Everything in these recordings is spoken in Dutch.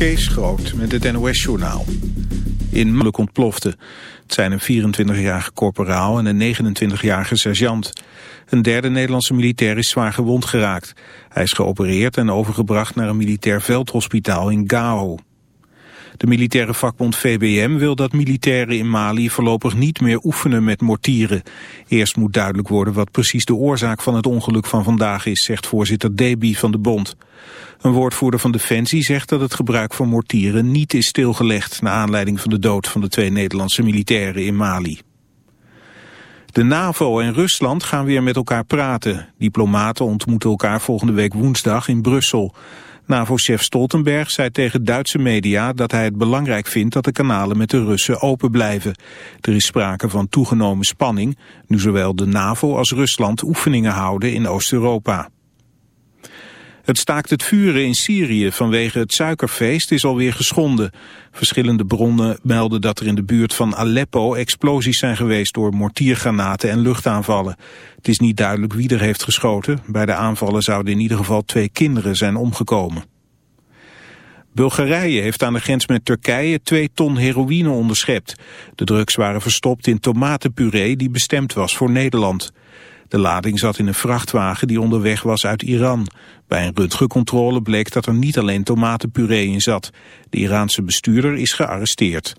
Kees Groot met het NOS-journaal. In Mulk ontplofte. Het zijn een 24-jarige korporaal en een 29-jarige sergeant. Een derde Nederlandse militair is zwaar gewond geraakt. Hij is geopereerd en overgebracht naar een militair veldhospitaal in Gao. De militaire vakbond VBM wil dat militairen in Mali voorlopig niet meer oefenen met mortieren. Eerst moet duidelijk worden wat precies de oorzaak van het ongeluk van vandaag is, zegt voorzitter Deby van de bond. Een woordvoerder van Defensie zegt dat het gebruik van mortieren niet is stilgelegd... na aanleiding van de dood van de twee Nederlandse militairen in Mali. De NAVO en Rusland gaan weer met elkaar praten. Diplomaten ontmoeten elkaar volgende week woensdag in Brussel. NAVO-chef Stoltenberg zei tegen Duitse media dat hij het belangrijk vindt dat de kanalen met de Russen open blijven. Er is sprake van toegenomen spanning, nu zowel de NAVO als Rusland oefeningen houden in Oost-Europa. Het staakt het vuren in Syrië vanwege het suikerfeest is alweer geschonden. Verschillende bronnen melden dat er in de buurt van Aleppo explosies zijn geweest door mortiergranaten en luchtaanvallen. Het is niet duidelijk wie er heeft geschoten. Bij de aanvallen zouden in ieder geval twee kinderen zijn omgekomen. Bulgarije heeft aan de grens met Turkije twee ton heroïne onderschept. De drugs waren verstopt in tomatenpuree die bestemd was voor Nederland. De lading zat in een vrachtwagen die onderweg was uit Iran. Bij een röntgencontrole bleek dat er niet alleen tomatenpuree in zat. De Iraanse bestuurder is gearresteerd.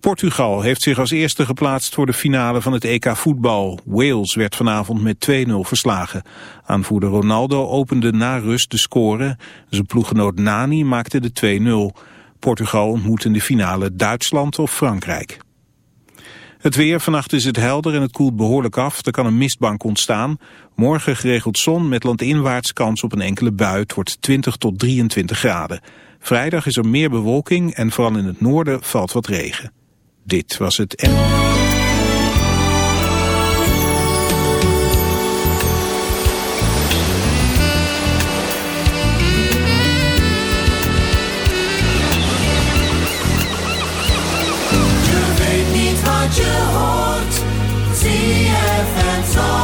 Portugal heeft zich als eerste geplaatst voor de finale van het EK voetbal. Wales werd vanavond met 2-0 verslagen. Aanvoerder Ronaldo opende na rust de score. Zijn ploeggenoot Nani maakte de 2-0. Portugal ontmoet in de finale Duitsland of Frankrijk. Het weer, vannacht is het helder en het koelt behoorlijk af. Er kan een mistbank ontstaan. Morgen geregeld zon met landinwaarts kans op een enkele bui. Het wordt 20 tot 23 graden. Vrijdag is er meer bewolking en vooral in het noorden valt wat regen. Dit was het... garden song.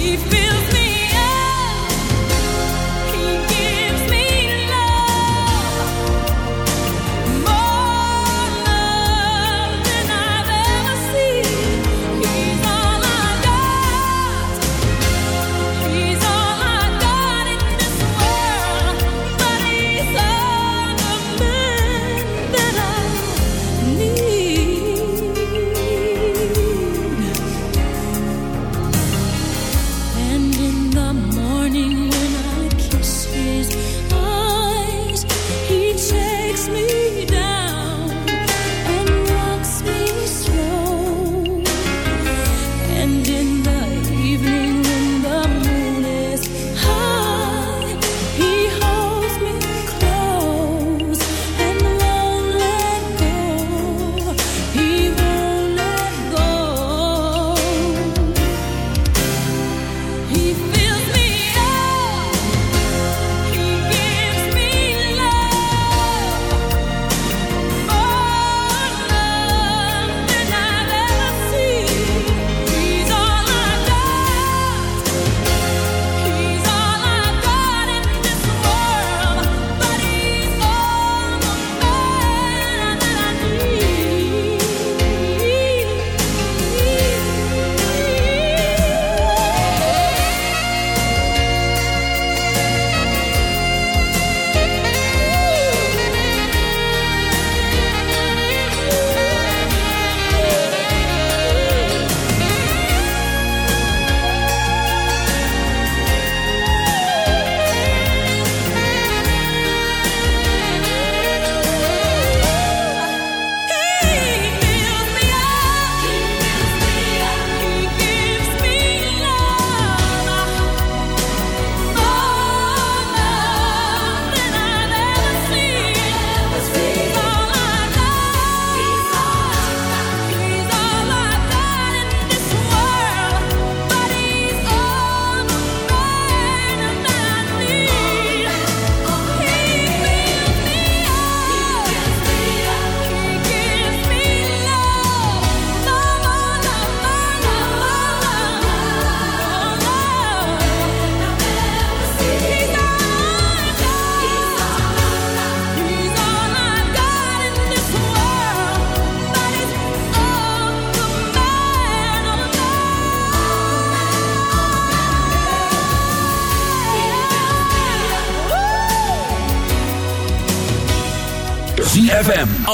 He feels me.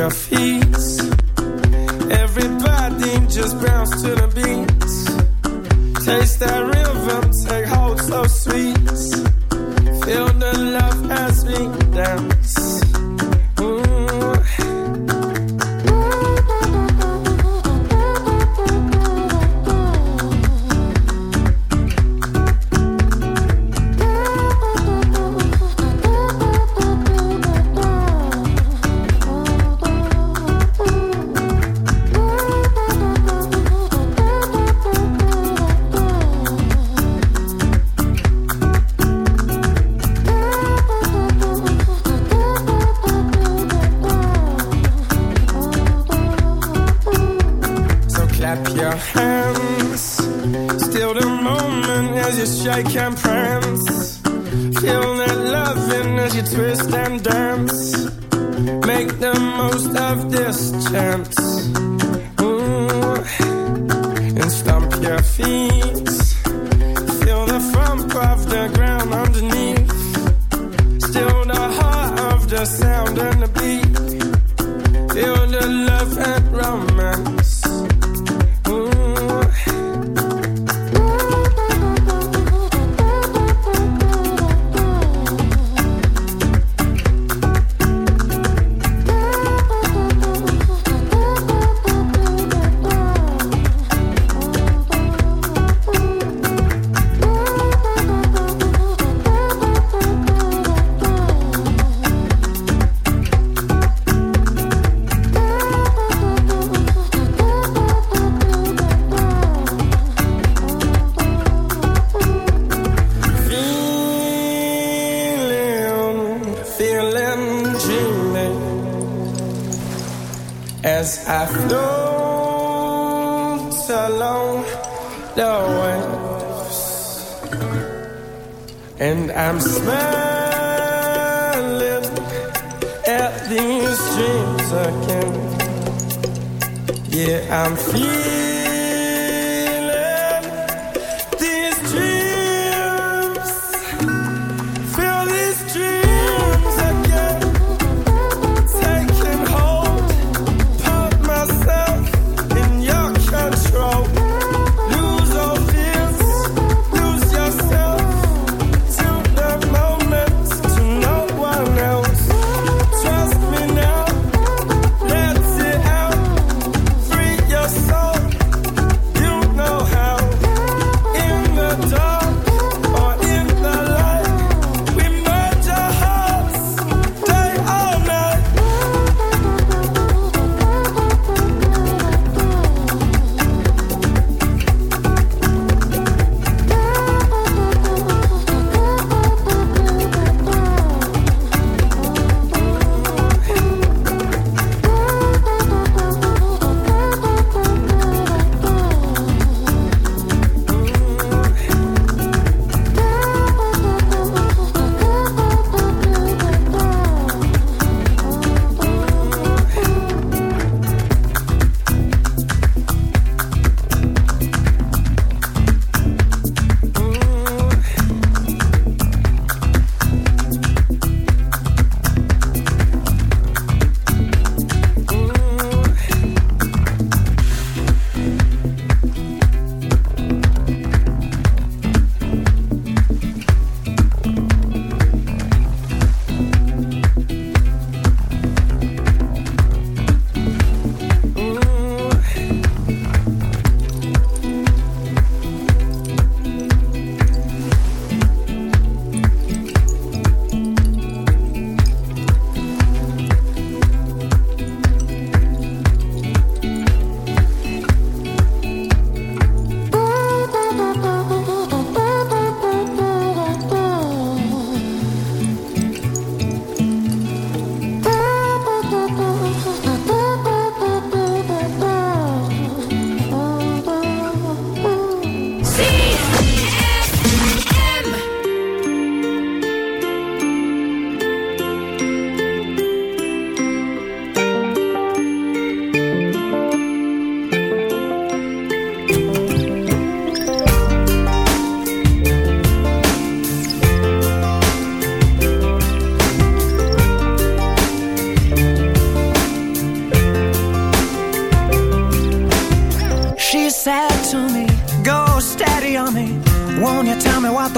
their feet. Everybody just bounce to the beats. Taste that.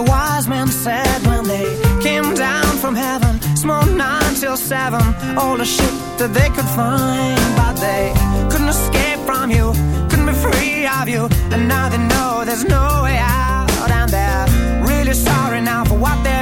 the wise men said when they came down from heaven. Small nine till seven, all the shit that they could find. But they couldn't escape from you, couldn't be free of you. And now they know there's no way out. And they're really sorry now for what they